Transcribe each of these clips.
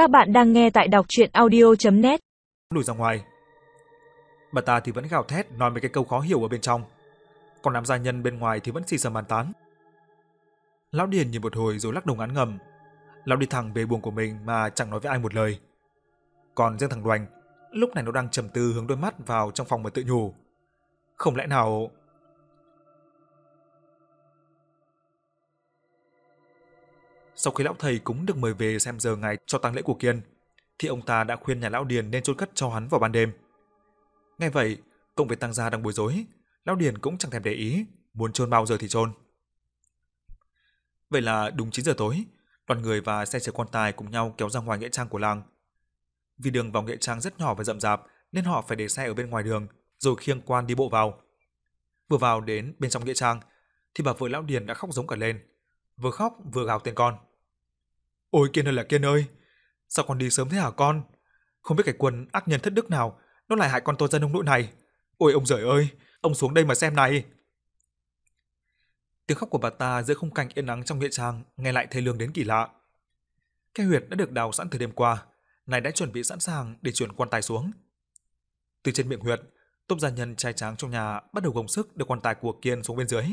Các bạn đang nghe tại đọc chuyện audio.net lùi ra ngoài. Bà ta thì vẫn gào thét nói mấy cái câu khó hiểu ở bên trong. Còn đám gia nhân bên ngoài thì vẫn xì xầm bàn tán. Lão Điền nhìn một hồi rồi lắc đầu ngán ngầm. Lão đi thẳng về buồng của mình mà chẳng nói với ai một lời. Còn riêng thằng Đoành, lúc này nó đang trầm tư hướng đôi mắt vào trong phòng mà tự nhủ. Không lẽ nào... Sau khi lão thầy cũng được mời về xem giờ ngày cho tang lễ của Kiên, thì ông ta đã khuyên nhà lão Điền nên chôn cất cho hắn vào ban đêm. Nghe vậy, cộng với tăng gia đang bối rối, lão Điền cũng chẳng thèm để ý, muốn chôn bao giờ thì chôn. Vậy là đúng 9 giờ tối, đoàn người và xe chở quan tài cùng nhau kéo ra ngoài nghĩa trang của làng. Vì đường vào nghĩa trang rất nhỏ và rậm rạp nên họ phải để xe ở bên ngoài đường rồi khiêng quan đi bộ vào. Vừa vào đến bên trong nghĩa trang thì bà vợ lão Điền đã khóc giống cả lên, vừa khóc vừa gào tên con. Ôi Kiên ơi là Kiên ơi, sao con đi sớm thế hả con? Không biết cái quân ác nhân thất đức nào, nó lại hại con tôi ra nông nỗi này. Ôi ông giời ơi, ông xuống đây mà xem này. Tiếng khóc của bà ta giữa khung cảnh yên nắng trong nghĩa trang nghe lại thê lương đến kỳ lạ. Cái huyệt đã được đào sẵn từ đêm qua, này đã chuẩn bị sẵn sàng để chuyển quan tài xuống. Từ trên miệng huyệt, tốp gia nhân trai tráng trong nhà bắt đầu gồng sức đưa quan tài của Kiên xuống bên dưới.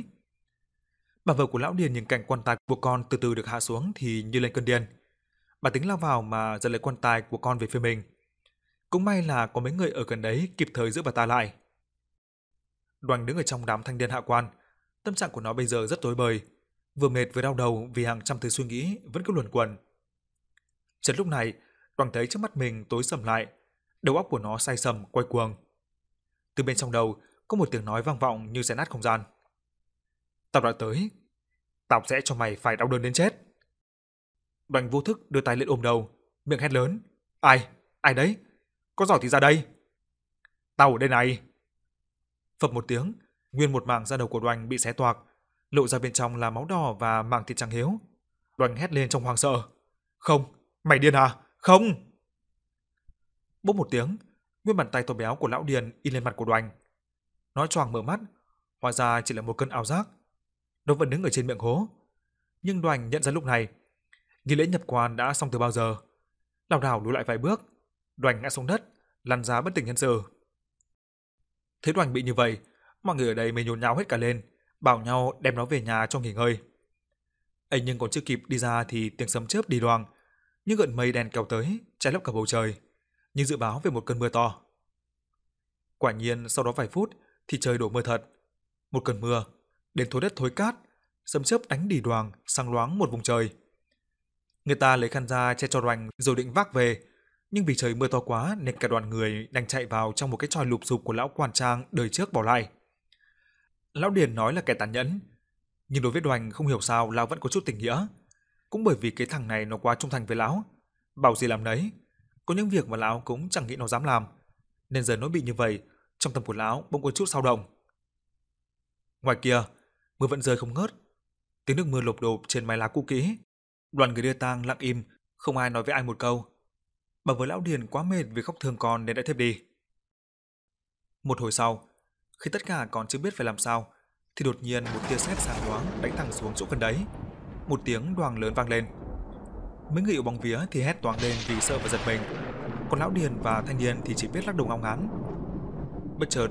Bà vợ của lão Điền nhìn cảnh quan tài của con từ từ được hạ xuống thì như lên cơn điên. Bà tính lao vào mà giật lấy quan tài của con về phía mình. Cũng may là có mấy người ở gần đấy kịp thời giữ bà ta lại. Đoàn đứng ở trong đám thanh niên hạ quan, tâm trạng của nó bây giờ rất tối bời, vừa mệt vừa đau đầu vì hàng trăm thứ suy nghĩ vẫn cứ luẩn quẩn. Chợt lúc này, Đoàn thấy trước mắt mình tối sầm lại, đầu óc của nó say sầm quay cuồng. Từ bên trong đầu có một tiếng nói vang vọng như xé nát không gian. Tao đã tới. Tao sẽ cho mày phải đau đớn đến chết. đoàn vô thức đưa tay lên ôm đầu, miệng hét lớn. Ai? Ai đấy? Có giỏi thì ra đây. Tao ở đây này. Phập một tiếng, nguyên một mảng da đầu của Đoành bị xé toạc, lộ ra bên trong là máu đỏ và mảng thịt trắng hiếu. Đoành hét lên trong hoang sợ. Không, mày điên à? Không! Bốc một tiếng, nguyên bàn tay to béo của lão Điền in lên mặt của Đoành. Nói choàng mở mắt, hóa ra chỉ là một cơn ảo giác. Nó vẫn đứng ở trên miệng hố. Nhưng Đoành nhận ra lúc này, nghi lễ nhập quan đã xong từ bao giờ. Lảo đảo lùi lại vài bước, Đoành ngã xuống đất, lăn ra bất tỉnh nhân sự. Thấy Đoành bị như vậy, mọi người ở đây mới nhốn nháo hết cả lên, bảo nhau đem nó về nhà cho nghỉ ngơi. ấy nhưng còn chưa kịp đi ra thì tiếng sấm chớp đi đoàng, những gợn mây đen kéo tới, che lấp cả bầu trời, như dự báo về một cơn mưa to. Quả nhiên sau đó vài phút thì trời đổ mưa thật. Một cơn mưa, đến thối đất thối cát, sấm chớp đánh đỉ đoàng, sáng loáng một vùng trời. Người ta lấy khăn ra che cho Đoàn rồi định vác về, nhưng vì trời mưa to quá nên cả đoàn người đành chạy vào trong một cái tròi lụp sụp của lão quan trang đời trước bỏ lại. Lão Điền nói là kẻ tàn nhẫn, nhưng đối với đoành không hiểu sao lão vẫn có chút tình nghĩa. Cũng bởi vì cái thằng này nó quá trung thành với lão, bảo gì làm nấy. Có những việc mà lão cũng chẳng nghĩ nó dám làm, nên giờ nó bị như vậy, trong tâm của lão bỗng có chút sao động. Ngoài kia, mưa vẫn rơi không ngớt. Tiếng nước mưa lộp đột trên mái lá cũ kỹ. Đoàn người đưa tang lặng im, không ai nói với ai một câu. Bà với lão Điền quá mệt vì khóc thương con nên đã thiếp đi. Một hồi sau, khi tất cả còn chưa biết phải làm sao, thì đột nhiên một tia sét sáng loáng đánh thẳng xuống chỗ gần đấy. Một tiếng đoàng lớn vang lên. Mấy người ở bóng vía thì hét toáng lên vì sợ và giật mình. Còn lão Điền và thanh niên thì chỉ biết lắc đầu ngao ngán. Bất chợt,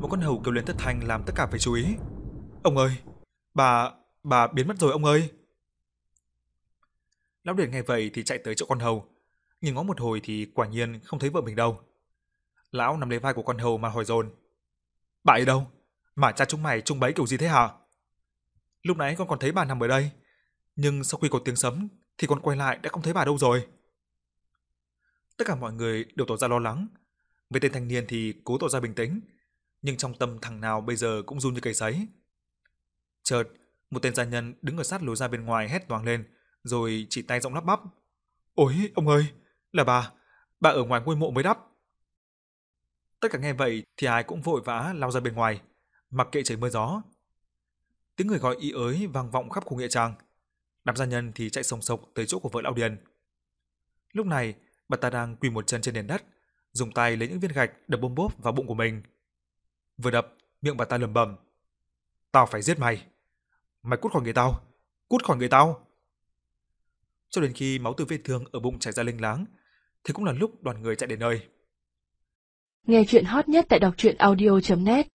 một con hầu kêu lên thất thanh làm tất cả phải chú ý. Ông ơi, bà, bà biến mất rồi ông ơi. Lão Điền nghe vậy thì chạy tới chỗ con hầu. Nhìn ngó một hồi thì quả nhiên không thấy vợ mình đâu. Lão nắm lấy vai của con hầu mà hỏi dồn. Bà ấy đâu? Mà cha chúng mày trông bấy kiểu gì thế hả? Lúc nãy con còn thấy bà nằm ở đây. Nhưng sau khi có tiếng sấm thì con quay lại đã không thấy bà đâu rồi. Tất cả mọi người đều tỏ ra lo lắng. Với tên thanh niên thì cố tỏ ra bình tĩnh. Nhưng trong tâm thằng nào bây giờ cũng run như cây sấy. Chợt, một tên gia nhân đứng ở sát lối ra bên ngoài hét toáng lên, rồi chỉ tay giọng lắp bắp. Ôi, ông ơi, là bà, bà ở ngoài ngôi mộ mới đắp. Tất cả nghe vậy thì ai cũng vội vã lao ra bên ngoài, mặc kệ trời mưa gió. Tiếng người gọi y ới vang vọng khắp khu nghĩa trang. Đám gia nhân thì chạy sồng sộc tới chỗ của vợ lão Điền. Lúc này, bà ta đang quỳ một chân trên nền đất, dùng tay lấy những viên gạch đập bôm bốp vào bụng của mình. Vừa đập, miệng bà ta lẩm bẩm: "Tao phải giết mày. Mày cút khỏi người tao, cút khỏi người tao." cho đến khi máu từ vết thương ở bụng chảy ra linh láng, thì cũng là lúc đoàn người chạy đến nơi. Nghe chuyện hot nhất tại đọc truyện audio.net